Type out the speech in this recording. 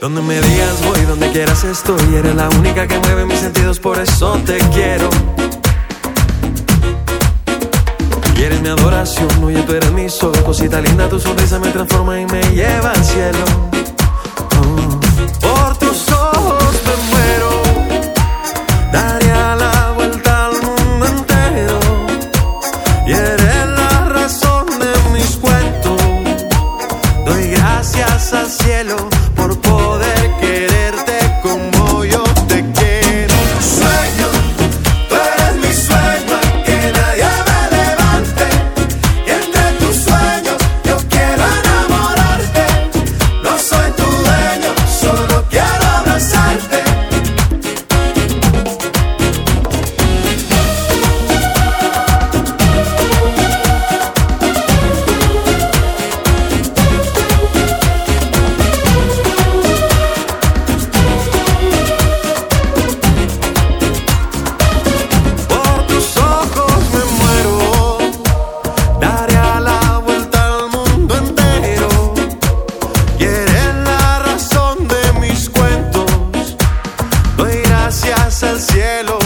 Donde me digas voy, donde quieras estoy. Eres la única que mueve mis sentidos, por eso te quiero. Y eres mi adoración, oye, tú eres mi sol. Cosita linda, tu sonrisa me transforma y me lleva al cielo. al cielo.